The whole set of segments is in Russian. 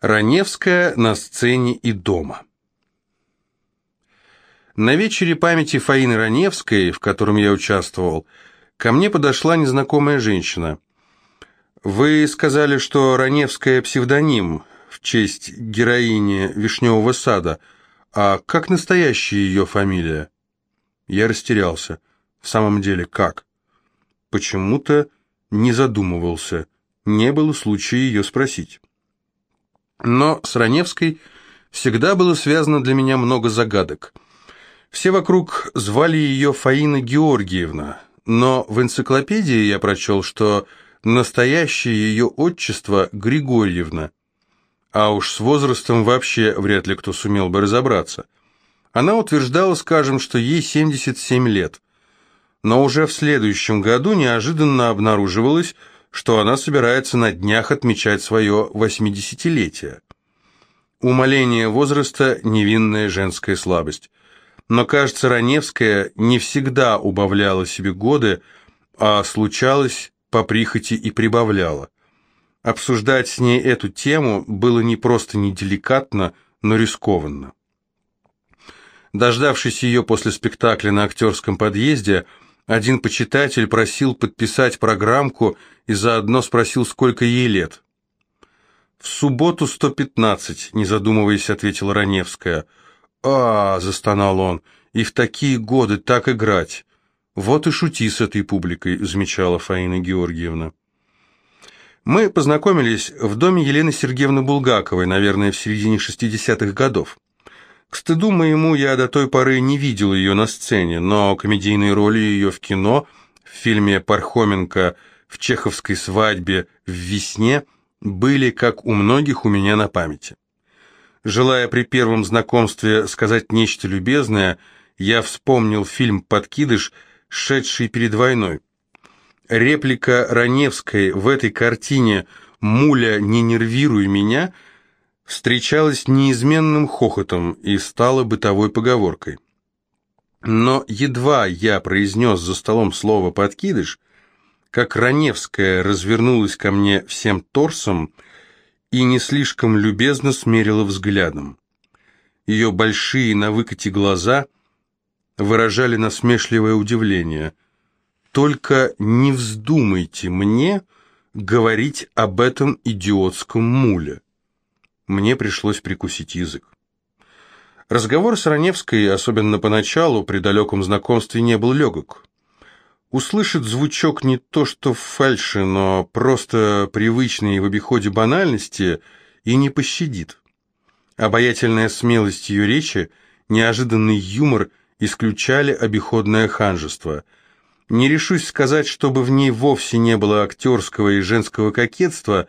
Раневская на сцене и дома. На вечере памяти Фаины Раневской, в котором я участвовал, ко мне подошла незнакомая женщина. «Вы сказали, что Раневская псевдоним в честь героини «Вишневого сада», а как настоящая ее фамилия?» Я растерялся. В самом деле, как? Почему-то не задумывался, не было случая ее спросить. Но с Раневской всегда было связано для меня много загадок. Все вокруг звали ее Фаина Георгиевна, но в энциклопедии я прочел, что настоящее ее отчество Григорьевна, а уж с возрастом вообще вряд ли кто сумел бы разобраться. Она утверждала, скажем, что ей 77 лет, но уже в следующем году неожиданно обнаруживалось, что она собирается на днях отмечать свое восьмидесятилетие. Умоление возраста – невинная женская слабость. Но, кажется, Раневская не всегда убавляла себе годы, а случалось по прихоти и прибавляла. Обсуждать с ней эту тему было не просто неделикатно, но рискованно. Дождавшись ее после спектакля на актерском подъезде, один почитатель просил подписать программку и заодно спросил, сколько ей лет. «В субботу 115», — не задумываясь, ответила Раневская. «А, — застонал он, — и в такие годы так играть. Вот и шути с этой публикой», — замечала Фаина Георгиевна. Мы познакомились в доме Елены Сергеевны Булгаковой, наверное, в середине 60-х годов. К стыду моему я до той поры не видел ее на сцене, но комедийные роли ее в кино, в фильме Пархоменко, в чеховской свадьбе, в «Весне» были, как у многих, у меня на памяти. Желая при первом знакомстве сказать нечто любезное, я вспомнил фильм «Подкидыш», шедший перед войной. Реплика Раневской в этой картине «Муля, не нервируй меня» встречалась неизменным хохотом и стала бытовой поговоркой. Но едва я произнес за столом слово «подкидыш», как Раневская развернулась ко мне всем торсом и не слишком любезно смерила взглядом. Ее большие на выкате глаза выражали насмешливое удивление. «Только не вздумайте мне говорить об этом идиотском муле». Мне пришлось прикусить язык. Разговор с Раневской, особенно поначалу, при далеком знакомстве, не был легок. Услышит звучок не то что в фальши, но просто привычные в обиходе банальности и не пощадит. Обаятельная смелость ее речи, неожиданный юмор исключали обиходное ханжество. Не решусь сказать, чтобы в ней вовсе не было актерского и женского кокетства,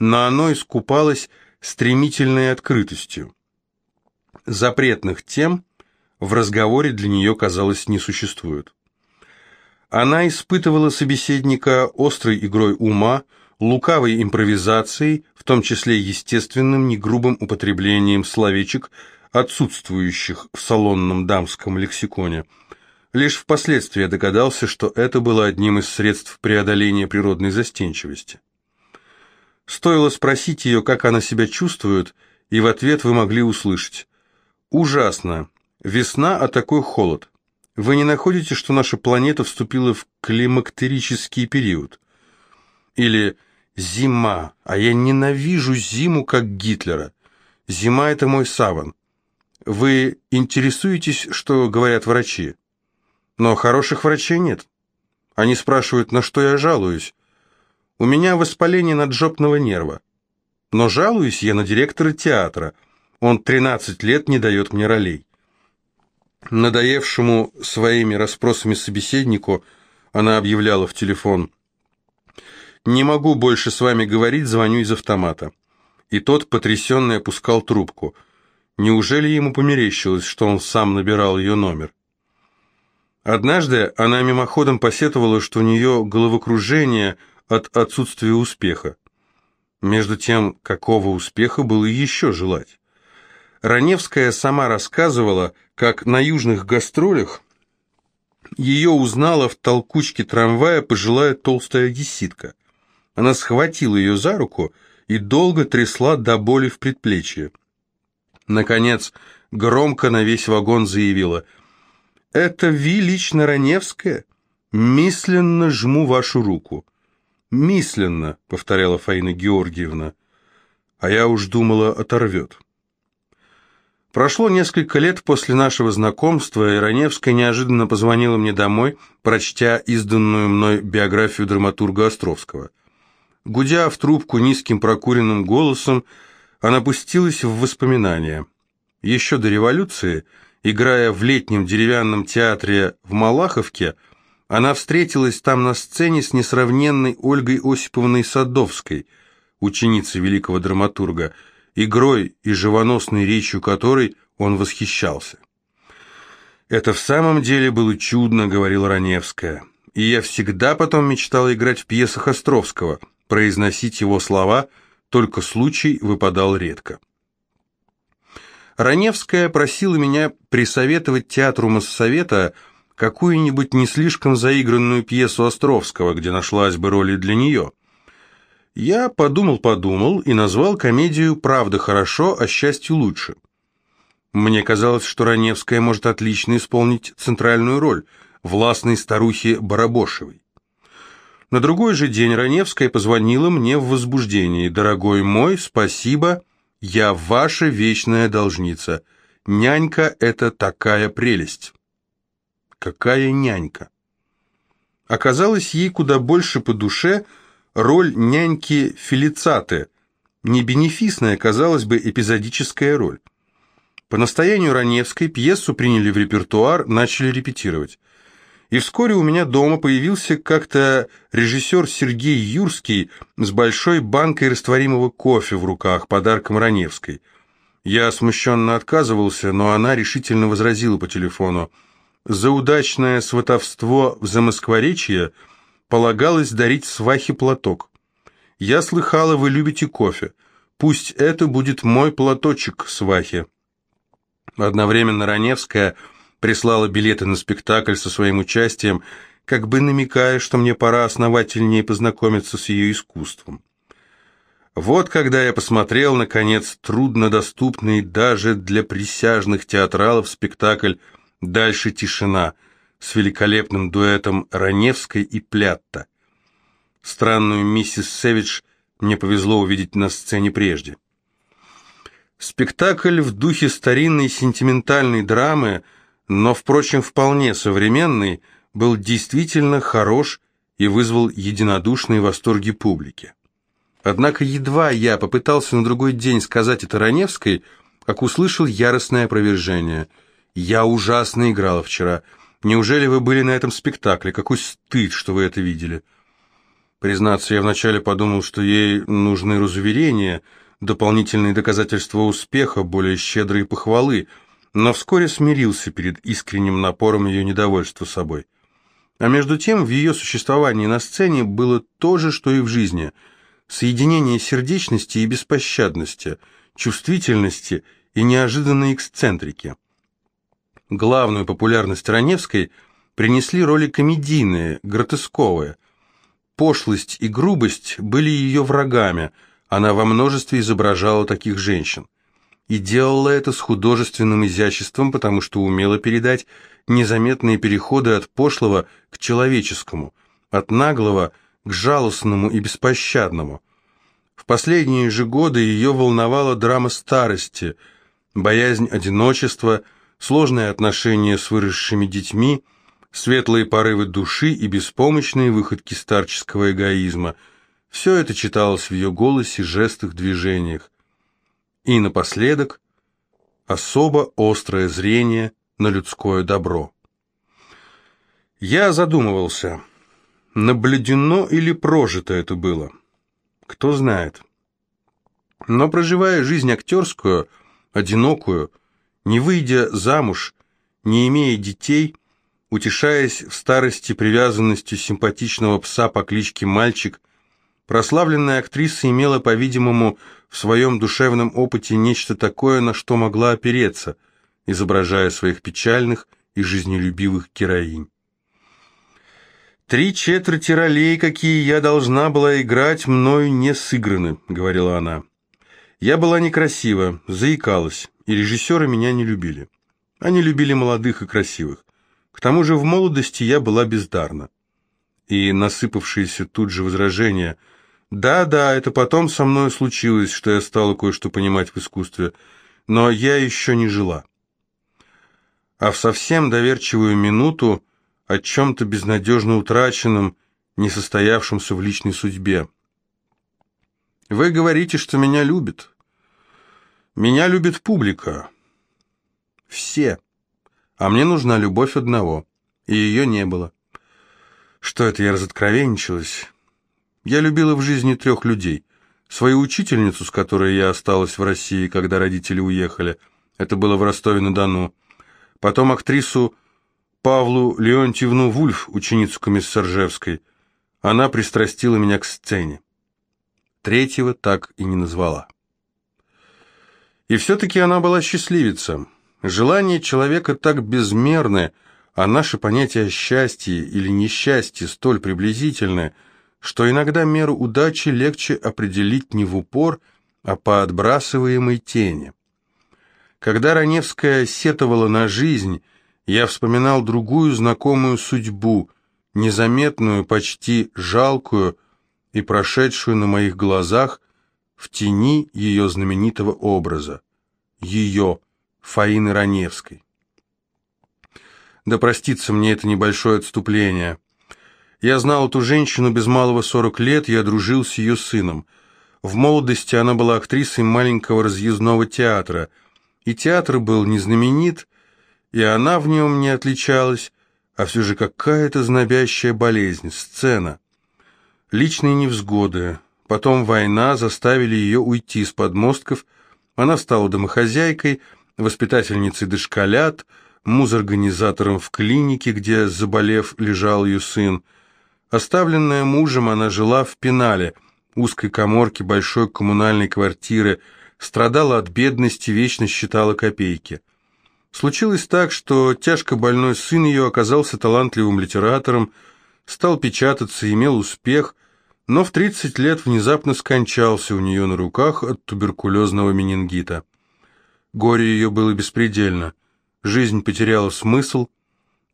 но оно искупалось стремительной открытостью. Запретных тем в разговоре для нее, казалось, не существует. Она испытывала собеседника острой игрой ума, лукавой импровизацией, в том числе естественным, негрубым употреблением словечек, отсутствующих в салонном дамском лексиконе. Лишь впоследствии догадался, что это было одним из средств преодоления природной застенчивости. Стоило спросить ее, как она себя чувствует, и в ответ вы могли услышать. «Ужасно. Весна, а такой холод. Вы не находите, что наша планета вступила в климактерический период?» Или «Зима, а я ненавижу зиму, как Гитлера. Зима — это мой саван. Вы интересуетесь, что говорят врачи? Но хороших врачей нет. Они спрашивают, на что я жалуюсь. У меня воспаление наджопного нерва. Но жалуюсь я на директора театра. Он 13 лет не дает мне ролей. Надоевшему своими расспросами собеседнику она объявляла в телефон. «Не могу больше с вами говорить, звоню из автомата». И тот, потрясенный, опускал трубку. Неужели ему померещилось, что он сам набирал ее номер? Однажды она мимоходом посетовала, что у нее головокружение – от отсутствия успеха. Между тем, какого успеха было еще желать? Раневская сама рассказывала, как на южных гастролях ее узнала в толкучке трамвая пожилая толстая одесситка. Она схватила ее за руку и долго трясла до боли в предплечье. Наконец, громко на весь вагон заявила «Это Ви лично Раневская? Мисленно жму вашу руку». «Мисленно», — повторяла Фаина Георгиевна, а я уж думала, оторвет. Прошло несколько лет после нашего знакомства, и Раневская неожиданно позвонила мне домой, прочтя изданную мной биографию драматурга Островского. Гудя в трубку низким прокуренным голосом, она пустилась в воспоминания. Еще до революции, играя в летнем деревянном театре в Малаховке, она встретилась там на сцене с несравненной Ольгой Осиповной Садовской, ученицей великого драматурга, игрой и живоносной речью которой он восхищался. «Это в самом деле было чудно», — говорила Раневская. «И я всегда потом мечтала играть в пьесах Островского, произносить его слова, только случай выпадал редко». Раневская просила меня присоветовать театру Моссовета какую-нибудь не слишком заигранную пьесу Островского, где нашлась бы роль и для нее. Я подумал-подумал и назвал комедию «Правда хорошо, а счастью лучше». Мне казалось, что Раневская может отлично исполнить центральную роль властной старухи Барабошевой. На другой же день Раневская позвонила мне в возбуждении. «Дорогой мой, спасибо, я ваша вечная должница. Нянька — это такая прелесть». Какая нянька? Оказалось, ей куда больше по душе – роль няньки Фелицаты, не бенефисная, казалось бы, эпизодическая роль. По настоянию Раневской пьесу приняли в репертуар, начали репетировать. И вскоре у меня дома появился как-то режиссер Сергей Юрский с большой банкой растворимого кофе в руках, подарком Раневской. Я смущенно отказывался, но она решительно возразила по телефону. «За удачное сватовство в Замоскворечье – полагалось дарить свахе платок. «Я слыхала, вы любите кофе. Пусть это будет мой платочек, свахе». Одновременно Раневская прислала билеты на спектакль со своим участием, как бы намекая, что мне пора основательнее познакомиться с ее искусством. Вот когда я посмотрел, наконец, труднодоступный даже для присяжных театралов спектакль «Дальше тишина», с великолепным дуэтом Раневской и Плятта. Странную миссис Сэвидж мне повезло увидеть на сцене прежде. Спектакль в духе старинной сентиментальной драмы, но, впрочем, вполне современный, был действительно хорош и вызвал единодушные восторги публики. Однако едва я попытался на другой день сказать это Раневской, как услышал яростное опровержение. «Я ужасно играла вчера. Неужели вы были на этом спектакле? Какой стыд, что вы это видели!» Признаться, я вначале подумал, что ей нужны разуверения, дополнительные доказательства успеха, более щедрые похвалы, но вскоре смирился перед искренним напором ее недовольства собой. А между тем в ее существовании на сцене было то же, что и в жизни – соединение сердечности и беспощадности, чувствительности и неожиданной эксцентрики – Главную популярность Раневской принесли роли комедийные, гротесковые. Пошлость и грубость были ее врагами, она во множестве изображала таких женщин. И делала это с художественным изяществом, потому что умела передать незаметные переходы от пошлого к человеческому, от наглого к жалостному и беспощадному. В последние же годы ее волновала драма старости, боязнь одиночества – сложные отношения с выросшими детьми, светлые порывы души и беспомощные выходки старческого эгоизма. Все это читалось в ее голосе, жестах, движениях. И напоследок особо острое зрение на людское добро. Я задумывался, наблюдено или прожито это было. Кто знает. Но проживая жизнь актерскую, одинокую, не выйдя замуж, не имея детей, утешаясь в старости привязанностью симпатичного пса по кличке Мальчик, прославленная актриса имела, по-видимому, в своем душевном опыте нечто такое, на что могла опереться, изображая своих печальных и жизнелюбивых героинь. «Три четверти ролей, какие я должна была играть, мною не сыграны», — говорила она. «Я была некрасива, заикалась, и режиссеры меня не любили. Они любили молодых и красивых. К тому же в молодости я была бездарна». И насыпавшиеся тут же возражения «Да-да, это потом со мной случилось, что я стала кое-что понимать в искусстве, но я еще не жила». А в совсем доверчивую минуту о чем-то безнадежно утраченном, несостоявшемся в личной судьбе. Вы говорите, что меня любят. Меня любит публика. Все. А мне нужна любовь одного, и ее не было. Что это я разоткровенничалась? Я любила в жизни трех людей. Свою учительницу, с которой я осталась в России, когда родители уехали. Это было в Ростове-на-Дону. Потом актрису Павлу Леонтьевну Вульф, ученицу Комиссаржевской. Она пристрастила меня к сцене. Третьего так и не назвала. И все-таки она была счастливица. Желание человека так безмерны, а наши понятия о счастье или несчастье столь приблизительны, что иногда меру удачи легче определить не в упор, а по отбрасываемой тени. Когда Раневская сетовала на жизнь, я вспоминал другую знакомую судьбу, незаметную, почти жалкую и прошедшую на моих глазах в тени ее знаменитого образа, ее, Фаины Раневской. Да простится мне это небольшое отступление. Я знал эту женщину без малого сорок лет, я дружил с ее сыном. В молодости она была актрисой маленького разъездного театра, и театр был не знаменит, и она в нем не отличалась, а все же какая-то знобящая болезнь, сцена. Личные невзгоды, потом война заставили ее уйти с подмостков, она стала домохозяйкой, воспитательницей дошколят, музорганизатором в клинике, где, заболев, лежал ее сын. Оставленная мужем, она жила в Пенале, узкой коморке большой коммунальной квартиры, страдала от бедности, вечно считала копейки. Случилось так, что тяжко больной сын ее оказался талантливым литератором, стал печататься, имел успех, но в 30 лет внезапно скончался у нее на руках от туберкулезного менингита. Горе ее было беспредельно, жизнь потеряла смысл,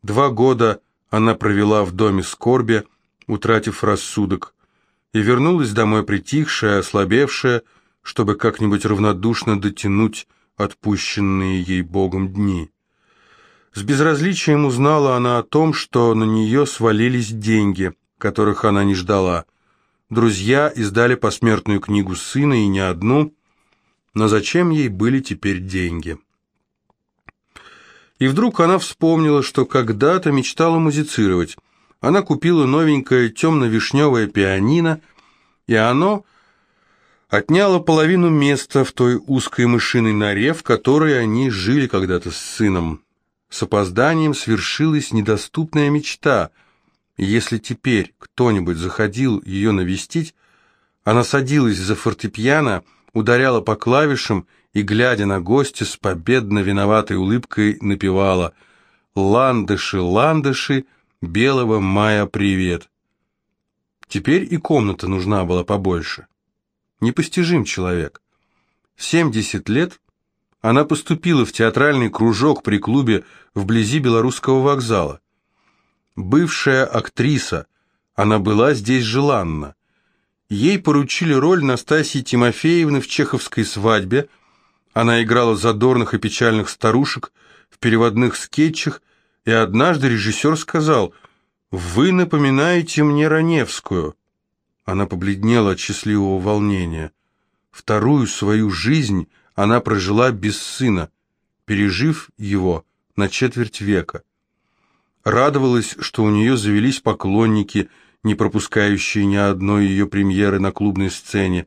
два года она провела в доме скорби, утратив рассудок, и вернулась домой притихшая, ослабевшая, чтобы как-нибудь равнодушно дотянуть отпущенные ей Богом дни. С безразличием узнала она о том, что на нее свалились деньги, которых она не ждала. Друзья издали посмертную книгу сына и не одну, но зачем ей были теперь деньги? И вдруг она вспомнила, что когда-то мечтала музицировать. Она купила новенькое темно-вишневое пианино, и оно отняла половину места в той узкой мышиной норе, в которой они жили когда-то с сыном. С опозданием свершилась недоступная мечта. Если теперь кто-нибудь заходил ее навестить, она садилась за фортепиано, ударяла по клавишам и, глядя на гостя, с победно виноватой улыбкой напевала «Ландыши, ландыши, белого мая привет». Теперь и комната нужна была побольше непостижим человек. В 70 лет она поступила в театральный кружок при клубе вблизи Белорусского вокзала. Бывшая актриса, она была здесь желанна. Ей поручили роль Настасьи Тимофеевны в чеховской свадьбе. Она играла задорных и печальных старушек в переводных скетчах, и однажды режиссер сказал «Вы напоминаете мне Раневскую». Она побледнела от счастливого волнения. Вторую свою жизнь она прожила без сына, пережив его на четверть века. Радовалась, что у нее завелись поклонники, не пропускающие ни одной ее премьеры на клубной сцене.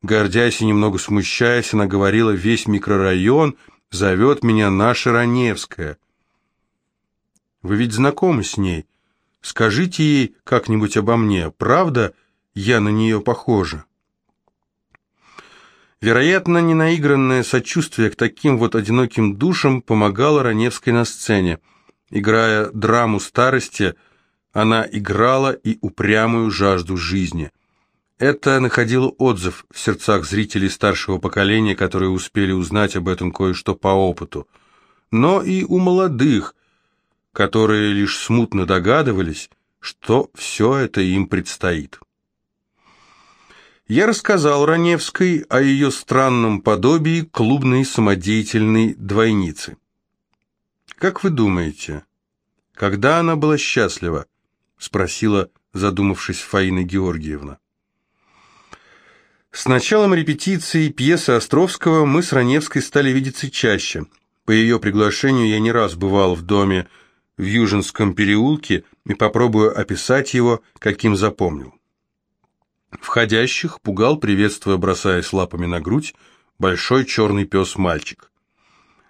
Гордясь и немного смущаясь, она говорила, весь микрорайон зовет меня наша Раневская. Вы ведь знакомы с ней. Скажите ей как-нибудь обо мне, правда, — я на нее похожа. Вероятно, ненаигранное сочувствие к таким вот одиноким душам помогало Раневской на сцене. Играя драму старости, Она играла и упрямую жажду жизни. Это находило отзыв в сердцах зрителей старшего поколения, которые успели узнать об этом кое-что по опыту. Но и у молодых, которые лишь смутно догадывались, что все это им предстоит. Я рассказал Раневской о ее странном подобии клубной самодеятельной двойницы. «Как вы думаете, когда она была счастлива?» — спросила, задумавшись Фаина Георгиевна. С началом репетиции пьесы Островского мы с Раневской стали видеться чаще. По ее приглашению я не раз бывал в доме в Южинском переулке и попробую описать его, каким запомнил. Входящих пугал, приветствуя, бросаясь лапами на грудь, большой черный пес-мальчик.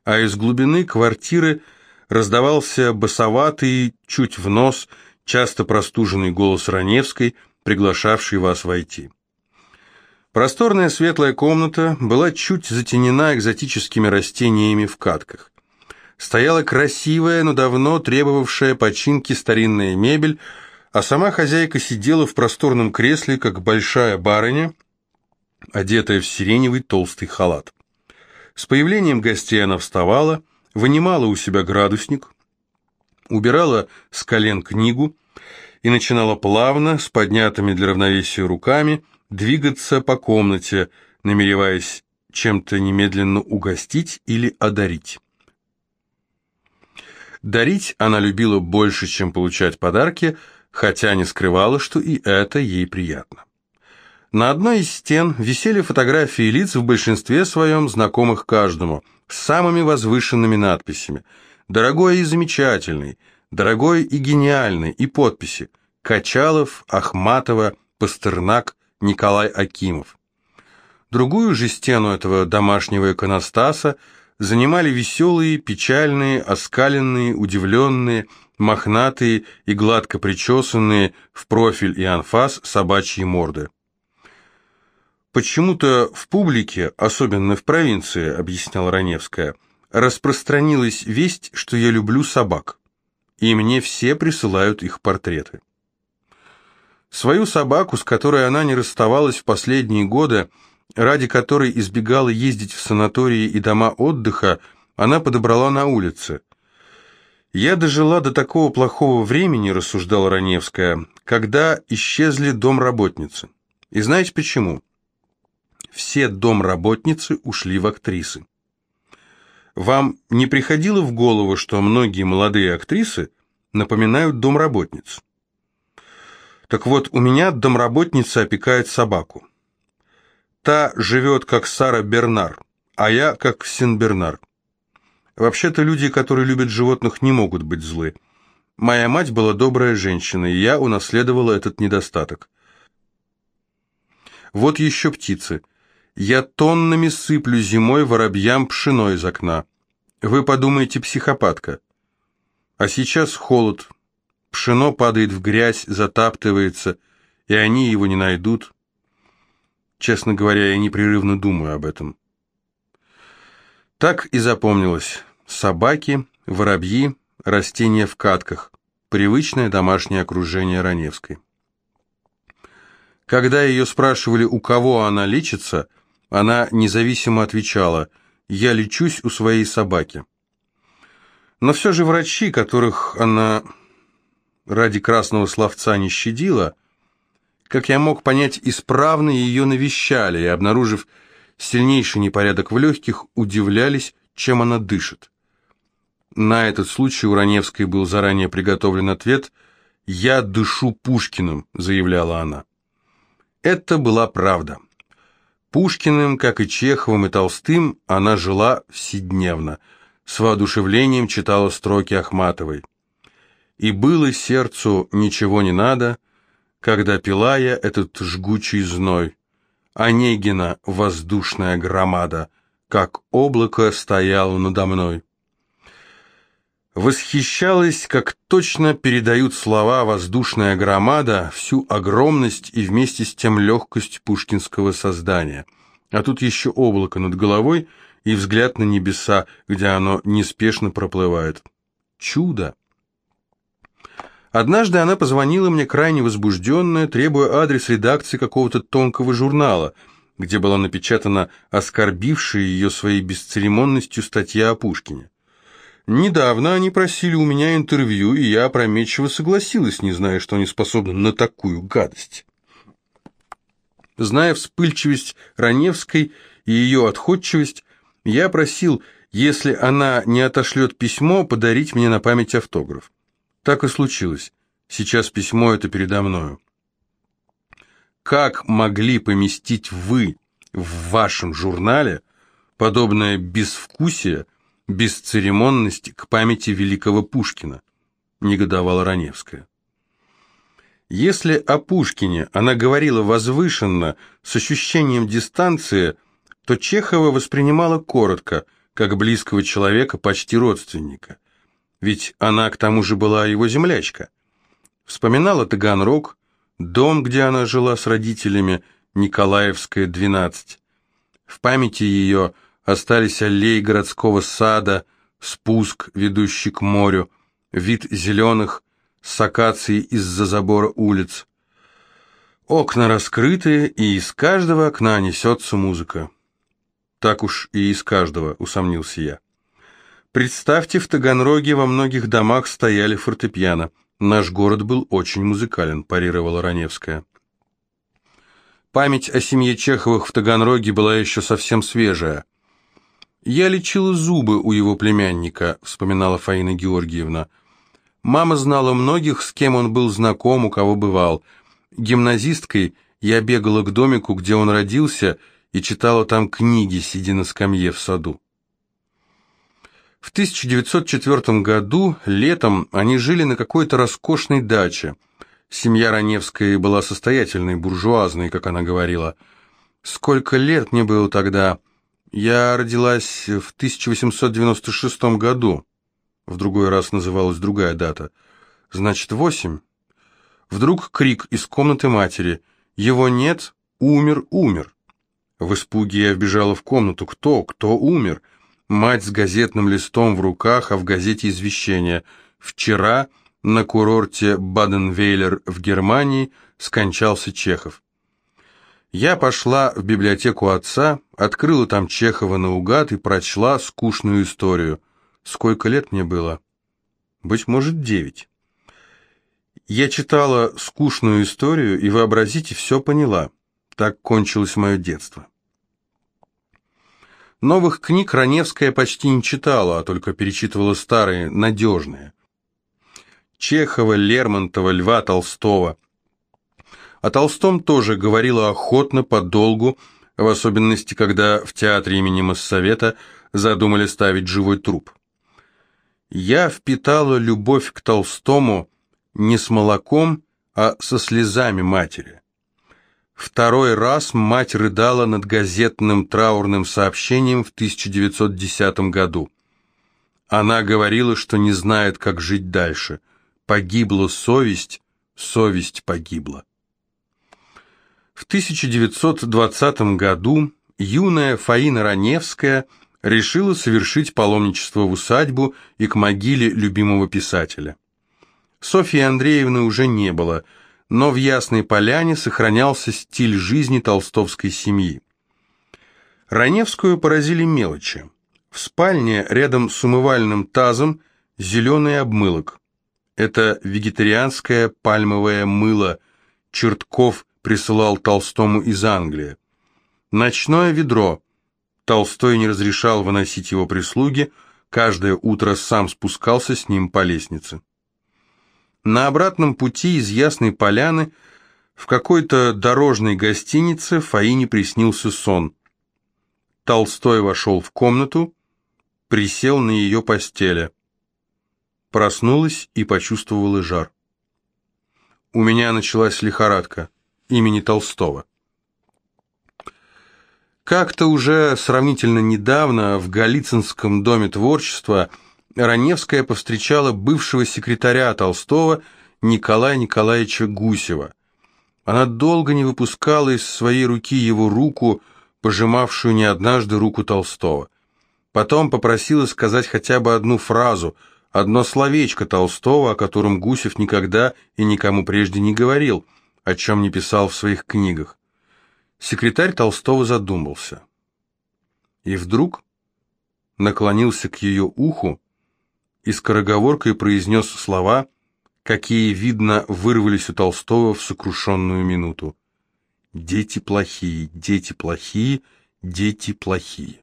А из глубины квартиры раздавался басоватый, чуть в нос, часто простуженный голос Раневской, приглашавший вас войти. Просторная светлая комната была чуть затенена экзотическими растениями в катках. Стояла красивая, но давно требовавшая починки старинная мебель, а сама хозяйка сидела в просторном кресле, как большая барыня, одетая в сиреневый толстый халат. С появлением гостей она вставала, вынимала у себя градусник, убирала с колен книгу и начинала плавно, с поднятыми для равновесия руками, двигаться по комнате, намереваясь чем-то немедленно угостить или одарить. Дарить она любила больше, чем получать подарки, хотя не скрывала, что и это ей приятно. На одной из стен висели фотографии лиц в большинстве своем знакомых каждому, с самыми возвышенными надписями «Дорогой и замечательный», «Дорогой и гениальный» и подписи «Качалов», «Ахматова», «Пастернак», Николай Акимов. Другую же стену этого домашнего иконостаса занимали веселые, печальные, оскаленные, удивленные, мохнатые и гладко причесанные в профиль и анфас собачьи морды. «Почему-то в публике, особенно в провинции, — объясняла Раневская, — распространилась весть, что я люблю собак, и мне все присылают их портреты. Свою собаку, с которой она не расставалась в последние годы, ради которой избегала ездить в санатории и дома отдыха, она подобрала на улице. «Я дожила до такого плохого времени», — рассуждала Раневская, «когда исчезли домработницы. И знаете почему? Все домработницы ушли в актрисы. Вам не приходило в голову, что многие молодые актрисы напоминают домработниц? Так вот, у меня домработница опекает собаку. Та живет как Сара Бернар, а я как Син-Бернар. Вообще-то люди, которые любят животных, не могут быть злы. Моя мать была добрая женщина, и я унаследовала этот недостаток. Вот еще птицы. Я тоннами сыплю зимой воробьям пшено из окна. Вы подумаете, психопатка. А сейчас холод, Пшено падает в грязь, затаптывается, и они его не найдут. Честно говоря, я непрерывно думаю об этом. Так и запомнилось. Собаки, воробьи, растения в катках. Привычное домашнее окружение Раневской. Когда ее спрашивали, у кого она лечится, она независимо отвечала «Я лечусь у своей собаки». Но все же врачи, которых она ради красного словца не щадила, как я мог понять, исправно ее навещали и, обнаружив сильнейший непорядок в легких, удивлялись, чем она дышит. На этот случай у Раневской был заранее приготовлен ответ «Я дышу Пушкиным», — заявляла она. Это была правда. Пушкиным, как и Чеховым и Толстым, она жила вседневно, с воодушевлением читала строки Ахматовой и было сердцу ничего не надо, когда пила я этот жгучий зной. Онегина воздушная громада, как облако стояло надо мной. Восхищалась, как точно передают слова «воздушная громада» всю огромность и вместе с тем легкость пушкинского создания. А тут еще облако над головой и взгляд на небеса, где оно неспешно проплывает. Чудо! Однажды она позвонила мне крайне возбужденная, требуя адрес редакции какого-то тонкого журнала, где была напечатана оскорбившая ее своей бесцеремонностью статья о Пушкине. Недавно они просили у меня интервью, и я опрометчиво согласилась, не зная, что они способны на такую гадость. Зная вспыльчивость Раневской и ее отходчивость, я просил, если она не отошлет письмо, подарить мне на память автограф. Так и случилось. Сейчас письмо это передо мною. Как могли поместить вы в вашем журнале подобное безвкусие, бесцеремонность к памяти великого Пушкина, негодовала Раневская. Если о Пушкине она говорила возвышенно, с ощущением дистанции, то Чехова воспринимала коротко, как близкого человека, почти родственника. Ведь она к тому же была его землячка. Вспоминала Таганрог, дом, где она жила с родителями, Николаевская, 12. В памяти ее – Остались аллеи городского сада, спуск, ведущий к морю, вид зеленых с акацией из-за забора улиц. Окна раскрыты, и из каждого окна несется музыка. Так уж и из каждого, усомнился я. Представьте, в Таганроге во многих домах стояли фортепиано. Наш город был очень музыкален, парировала Раневская. Память о семье Чеховых в Таганроге была еще совсем свежая. «Я лечила зубы у его племянника», — вспоминала Фаина Георгиевна. «Мама знала многих, с кем он был знаком, у кого бывал. Гимназисткой я бегала к домику, где он родился, и читала там книги, сидя на скамье в саду». В 1904 году, летом, они жили на какой-то роскошной даче. Семья Раневская была состоятельной, буржуазной, как она говорила. «Сколько лет мне было тогда?» Я родилась в 1896 году. В другой раз называлась другая дата. Значит, восемь. Вдруг крик из комнаты матери. Его нет, умер, умер. В испуге я вбежала в комнату. Кто? Кто умер? Мать с газетным листом в руках, а в газете извещение. Вчера на курорте Баден-Вейлер в Германии скончался Чехов. Я пошла в библиотеку отца, открыла там Чехова наугад и прочла скучную историю. Сколько лет мне было? Быть может, девять. Я читала скучную историю и, вообразите, все поняла. Так кончилось мое детство. Новых книг Раневская почти не читала, а только перечитывала старые, надежные. Чехова, Лермонтова, Льва Толстого. О Толстом тоже говорила охотно, подолгу, в особенности, когда в театре имени Моссовета задумали ставить живой труп. Я впитала любовь к Толстому не с молоком, а со слезами матери. Второй раз мать рыдала над газетным траурным сообщением в 1910 году. Она говорила, что не знает, как жить дальше. Погибла совесть, совесть погибла. В 1920 году юная Фаина Раневская решила совершить паломничество в усадьбу и к могиле любимого писателя. Софьи Андреевны уже не было, но в Ясной Поляне сохранялся стиль жизни толстовской семьи. Раневскую поразили мелочи. В спальне рядом с умывальным тазом зеленый обмылок. Это вегетарианское пальмовое мыло, чертков присылал Толстому из Англии. Ночное ведро. Толстой не разрешал выносить его прислуге, каждое утро сам спускался с ним по лестнице. На обратном пути из Ясной Поляны в какой-то дорожной гостинице Фаине приснился сон. Толстой вошел в комнату, присел на ее постели. Проснулась и почувствовала жар. У меня началась лихорадка имени Толстого. Как-то уже сравнительно недавно в Голицынском доме творчества Раневская повстречала бывшего секретаря Толстого Николая Николаевича Гусева. Она долго не выпускала из своей руки его руку, пожимавшую не однажды руку Толстого. Потом попросила сказать хотя бы одну фразу, Одно словечко Толстого, о котором Гусев никогда и никому прежде не говорил, о чем не писал в своих книгах. Секретарь Толстого задумался. И вдруг наклонился к ее уху и скороговоркой произнес слова, какие, видно, вырвались у Толстого в сокрушенную минуту. «Дети плохие, дети плохие, дети плохие».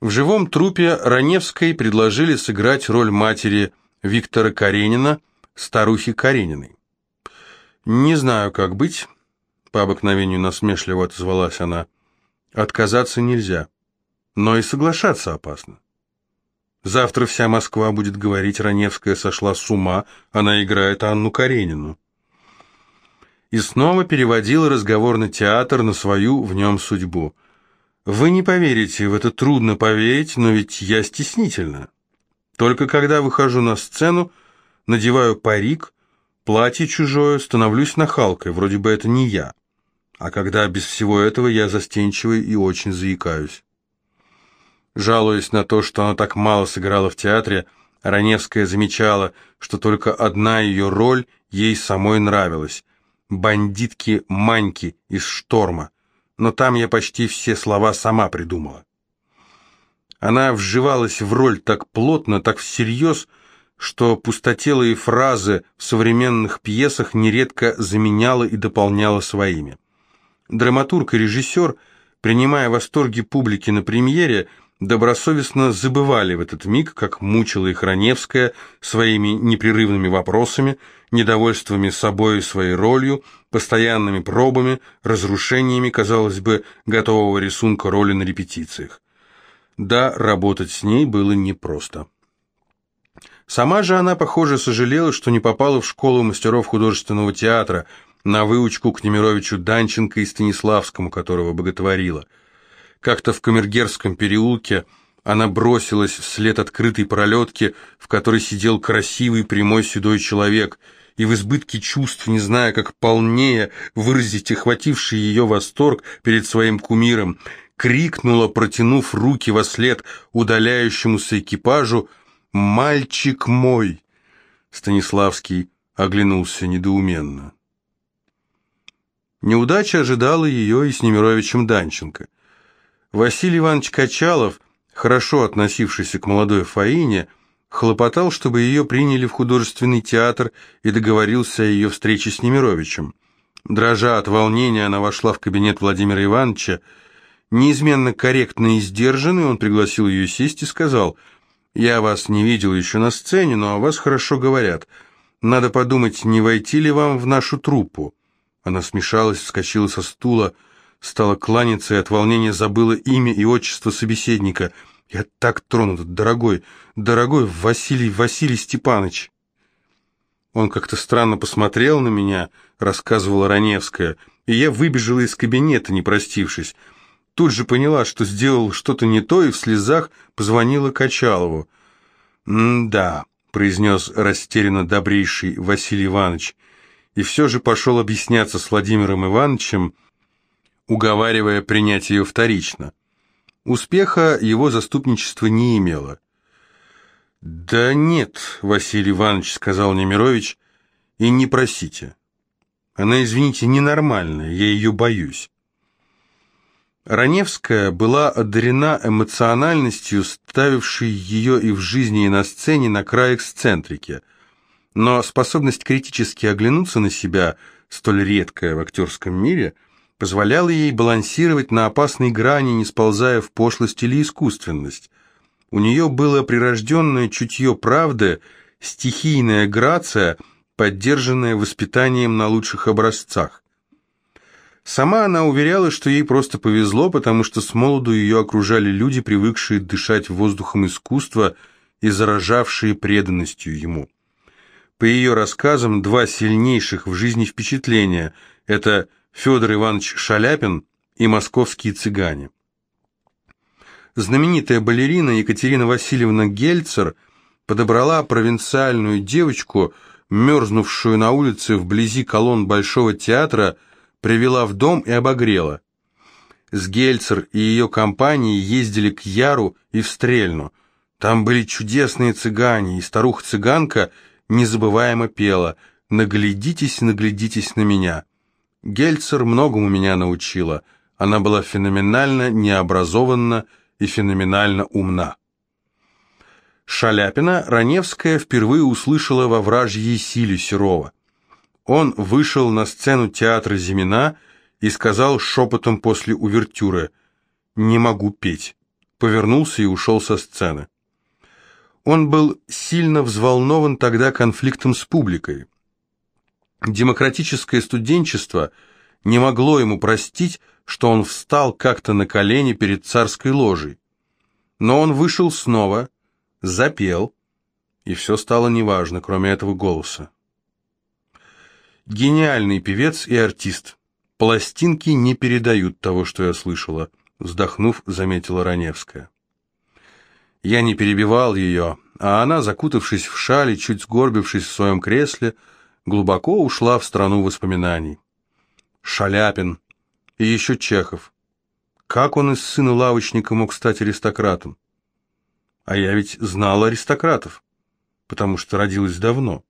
В живом трупе Раневской предложили сыграть роль матери Виктора Каренина, старухи Карениной. «Не знаю, как быть», — по обыкновению насмешливо отозвалась она. «Отказаться нельзя, но и соглашаться опасно. Завтра вся Москва будет говорить, Раневская сошла с ума, она играет Анну Каренину». И снова переводила разговор на театр, на свою в нем судьбу — вы не поверите, в это трудно поверить, но ведь я стеснительна. Только когда выхожу на сцену, надеваю парик, платье чужое, становлюсь нахалкой, вроде бы это не я. А когда без всего этого я застенчивый и очень заикаюсь. Жалуясь на то, что она так мало сыграла в театре, Раневская замечала, что только одна ее роль ей самой нравилась – бандитки Маньки из «Шторма», но там я почти все слова сама придумала. Она вживалась в роль так плотно, так всерьез, что пустотелые фразы в современных пьесах нередко заменяла и дополняла своими. Драматург и режиссер, принимая восторги публики на премьере, добросовестно забывали в этот миг, как мучила их Раневская своими непрерывными вопросами, недовольствами собой и своей ролью, постоянными пробами, разрушениями, казалось бы, готового рисунка роли на репетициях. Да, работать с ней было непросто. Сама же она, похоже, сожалела, что не попала в школу мастеров художественного театра на выучку к Немировичу Данченко и Станиславскому, которого боготворила – как-то в Камергерском переулке она бросилась вслед открытой пролетки, в которой сидел красивый прямой седой человек, и в избытке чувств, не зная, как полнее выразить охвативший ее восторг перед своим кумиром, крикнула, протянув руки во след удаляющемуся экипажу «Мальчик мой!» Станиславский оглянулся недоуменно. Неудача ожидала ее и с Немировичем Данченко – Василий Иванович Качалов, хорошо относившийся к молодой Фаине, хлопотал, чтобы ее приняли в художественный театр и договорился о ее встрече с Немировичем. Дрожа от волнения, она вошла в кабинет Владимира Ивановича. Неизменно корректный и сдержанный, он пригласил ее сесть и сказал, «Я вас не видел еще на сцене, но о вас хорошо говорят. Надо подумать, не войти ли вам в нашу труппу». Она смешалась, вскочила со стула, — стала кланяться и от волнения забыла имя и отчество собеседника. «Я так тронут, дорогой, дорогой Василий Василий Степанович!» Он как-то странно посмотрел на меня, рассказывала Раневская, и я выбежала из кабинета, не простившись. Тут же поняла, что сделал что-то не то, и в слезах позвонила Качалову. «Да», — произнес растерянно добрейший Василий Иванович, и все же пошел объясняться с Владимиром Ивановичем, уговаривая принять ее вторично. Успеха его заступничество не имело. «Да нет, Василий Иванович», — сказал Немирович, — «и не просите. Она, извините, ненормальная, я ее боюсь». Раневская была одарена эмоциональностью, ставившей ее и в жизни, и на сцене на край эксцентрики. Но способность критически оглянуться на себя, столь редкая в актерском мире — позволяло ей балансировать на опасной грани, не сползая в пошлость или искусственность. У нее было прирожденное чутье правды, стихийная грация, поддержанная воспитанием на лучших образцах. Сама она уверяла, что ей просто повезло, потому что с молоду ее окружали люди, привыкшие дышать воздухом искусства и заражавшие преданностью ему. По ее рассказам, два сильнейших в жизни впечатления – это – Федор Иванович Шаляпин и московские цыгане. Знаменитая балерина Екатерина Васильевна Гельцер подобрала провинциальную девочку, мерзнувшую на улице вблизи колонн Большого театра, привела в дом и обогрела. С Гельцер и ее компанией ездили к Яру и в Стрельну. Там были чудесные цыгане, и старуха-цыганка незабываемо пела «Наглядитесь, наглядитесь на меня». Гельцер многому меня научила. Она была феноменально необразованна и феноменально умна. Шаляпина Раневская впервые услышала во вражьей силе Серова. Он вышел на сцену театра Зимина и сказал шепотом после увертюры «Не могу петь». Повернулся и ушел со сцены. Он был сильно взволнован тогда конфликтом с публикой. Демократическое студенчество не могло ему простить, что он встал как-то на колени перед царской ложей. Но он вышел снова, запел, и все стало неважно, кроме этого голоса. Гениальный певец и артист. Пластинки не передают того, что я слышала, вздохнув, заметила Раневская. Я не перебивал ее, а она, закутавшись в шаль и чуть сгорбившись в своем кресле, глубоко ушла в страну воспоминаний. Шаляпин и еще Чехов. Как он из сына лавочника мог стать аристократом? А я ведь знала аристократов, потому что родилась давно.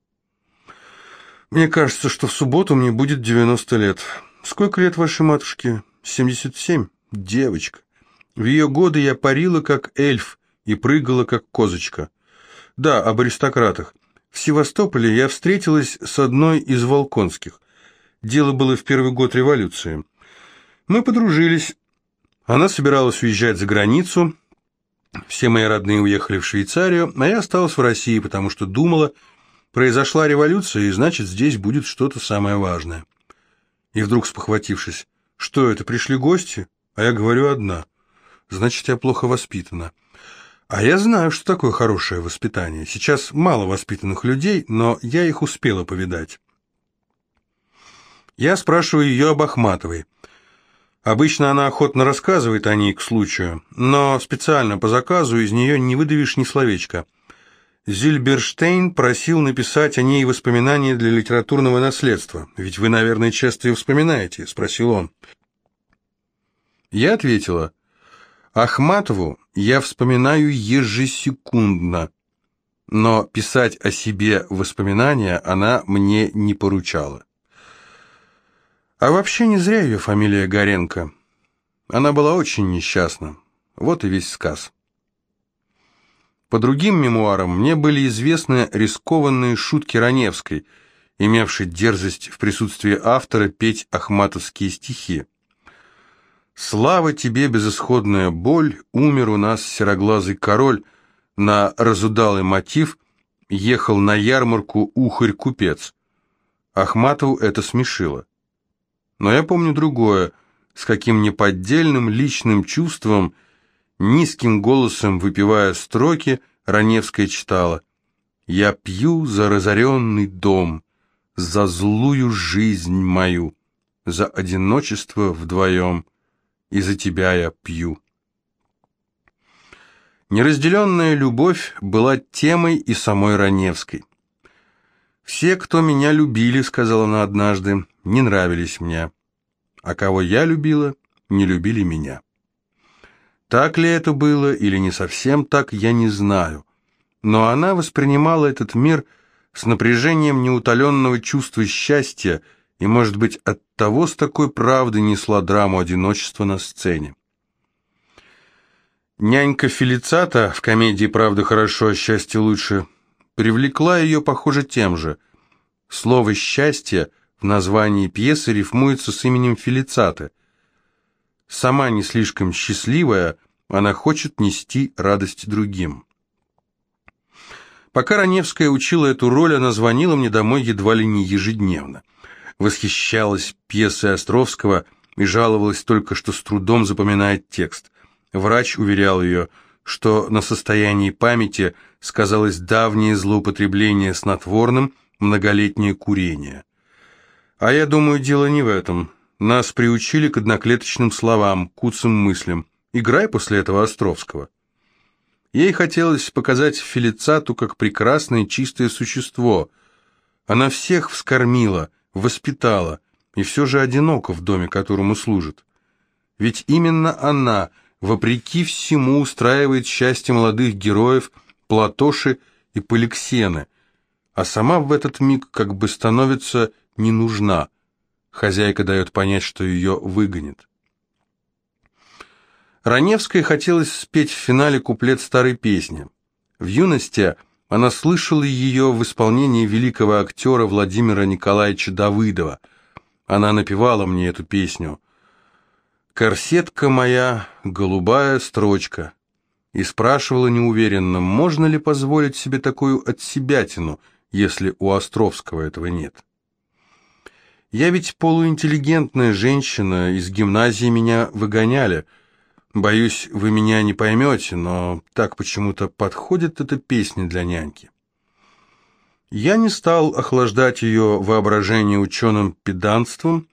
Мне кажется, что в субботу мне будет 90 лет. Сколько лет вашей матушке? 77? Девочка. В ее годы я парила, как эльф, и прыгала, как козочка. Да, об аристократах. В Севастополе я встретилась с одной из волконских. Дело было в первый год революции. Мы подружились. Она собиралась уезжать за границу. Все мои родные уехали в Швейцарию, а я осталась в России, потому что думала, произошла революция, и значит, здесь будет что-то самое важное. И вдруг спохватившись, что это, пришли гости? А я говорю одна. Значит, я плохо воспитана. А я знаю, что такое хорошее воспитание. Сейчас мало воспитанных людей, но я их успела повидать. Я спрашиваю ее об Ахматовой. Обычно она охотно рассказывает о ней к случаю, но специально по заказу из нее не выдавишь ни словечка. Зильберштейн просил написать о ней воспоминания для литературного наследства. «Ведь вы, наверное, часто ее вспоминаете?» – спросил он. Я ответила – Ахматову я вспоминаю ежесекундно, но писать о себе воспоминания она мне не поручала. А вообще не зря ее фамилия Горенко. Она была очень несчастна. Вот и весь сказ. По другим мемуарам мне были известны рискованные шутки Раневской, имевшей дерзость в присутствии автора петь ахматовские стихи. Слава тебе, безысходная боль, умер у нас сероглазый король, на разудалый мотив ехал на ярмарку ухарь-купец. Ахматову это смешило. Но я помню другое, с каким неподдельным личным чувством, низким голосом выпивая строки, Раневская читала «Я пью за разоренный дом, за злую жизнь мою, за одиночество вдвоем» и за тебя я пью. Неразделенная любовь была темой и самой Раневской. «Все, кто меня любили, — сказала она однажды, — не нравились мне, а кого я любила, не любили меня». Так ли это было или не совсем так, я не знаю, но она воспринимала этот мир с напряжением неутоленного чувства счастья и, может быть, от того с такой правдой несла драму одиночества на сцене. Нянька Фелицата в комедии «Правда хорошо, а счастье лучше» привлекла ее, похоже, тем же. Слово «счастье» в названии пьесы рифмуется с именем Фелицата. Сама не слишком счастливая, она хочет нести радость другим. Пока Раневская учила эту роль, она звонила мне домой едва ли не ежедневно восхищалась пьесой Островского и жаловалась только, что с трудом запоминает текст. Врач уверял ее, что на состоянии памяти сказалось давнее злоупотребление снотворным, многолетнее курение. А я думаю, дело не в этом. Нас приучили к одноклеточным словам, куцым мыслям. Играй после этого Островского. Ей хотелось показать Фелицату как прекрасное чистое существо. Она всех вскормила – воспитала, и все же одиноко в доме, которому служит. Ведь именно она вопреки всему устраивает счастье молодых героев Платоши и Поликсены, а сама в этот миг как бы становится не нужна. Хозяйка дает понять, что ее выгонит. Раневской хотелось спеть в финале куплет старой песни. В юности она слышала ее в исполнении великого актера Владимира Николаевича Давыдова. Она напевала мне эту песню. «Корсетка моя, голубая строчка» и спрашивала неуверенно, можно ли позволить себе такую отсебятину, если у Островского этого нет. Я ведь полуинтеллигентная женщина, из гимназии меня выгоняли – Боюсь, вы меня не поймете, но так почему-то подходит эта песня для няньки. Я не стал охлаждать ее воображение ученым педанством,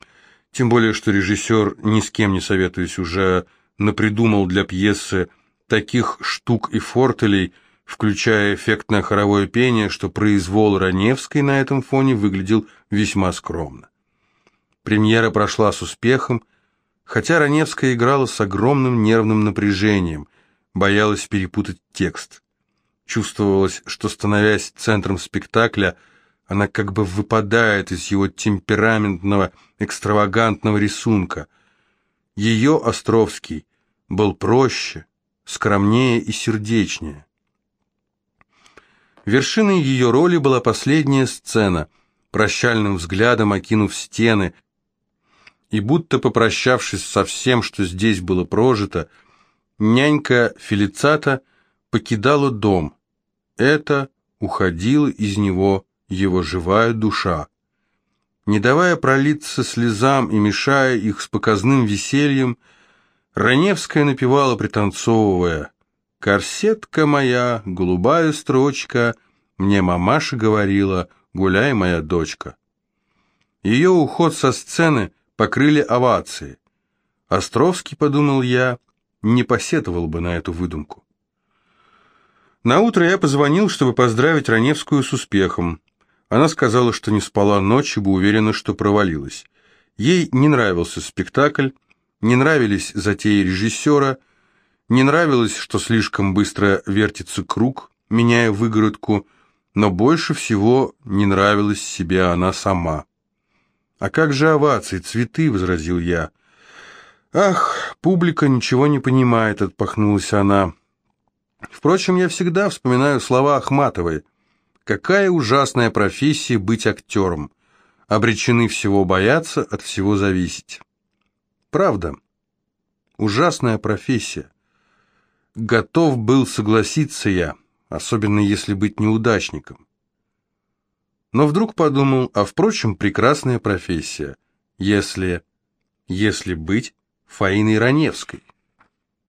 тем более, что режиссер, ни с кем не советуясь, уже напридумал для пьесы таких штук и фортелей, включая эффектное хоровое пение, что произвол Раневской на этом фоне выглядел весьма скромно. Премьера прошла с успехом, Хотя Раневская играла с огромным нервным напряжением, боялась перепутать текст. Чувствовалось, что, становясь центром спектакля, она как бы выпадает из его темпераментного, экстравагантного рисунка. Ее Островский был проще, скромнее и сердечнее. Вершиной ее роли была последняя сцена, прощальным взглядом окинув стены – и будто попрощавшись со всем, что здесь было прожито, нянька Фелицата покидала дом. Это уходила из него его живая душа. Не давая пролиться слезам и мешая их с показным весельем, Раневская напевала, пританцовывая, «Корсетка моя, голубая строчка, мне мамаша говорила, гуляй, моя дочка». Ее уход со сцены покрыли овации. Островский, подумал я, не посетовал бы на эту выдумку. На утро я позвонил, чтобы поздравить Раневскую с успехом. Она сказала, что не спала ночью, бы уверена, что провалилась. Ей не нравился спектакль, не нравились затеи режиссера, не нравилось, что слишком быстро вертится круг, меняя выгородку, но больше всего не нравилась себе она сама. «А как же овации, цветы?» — возразил я. «Ах, публика ничего не понимает», — отпахнулась она. Впрочем, я всегда вспоминаю слова Ахматовой. «Какая ужасная профессия быть актером! Обречены всего бояться, от всего зависеть». Правда, ужасная профессия. Готов был согласиться я, особенно если быть неудачником. Но вдруг подумал, а впрочем, прекрасная профессия, если... если быть Фаиной Раневской.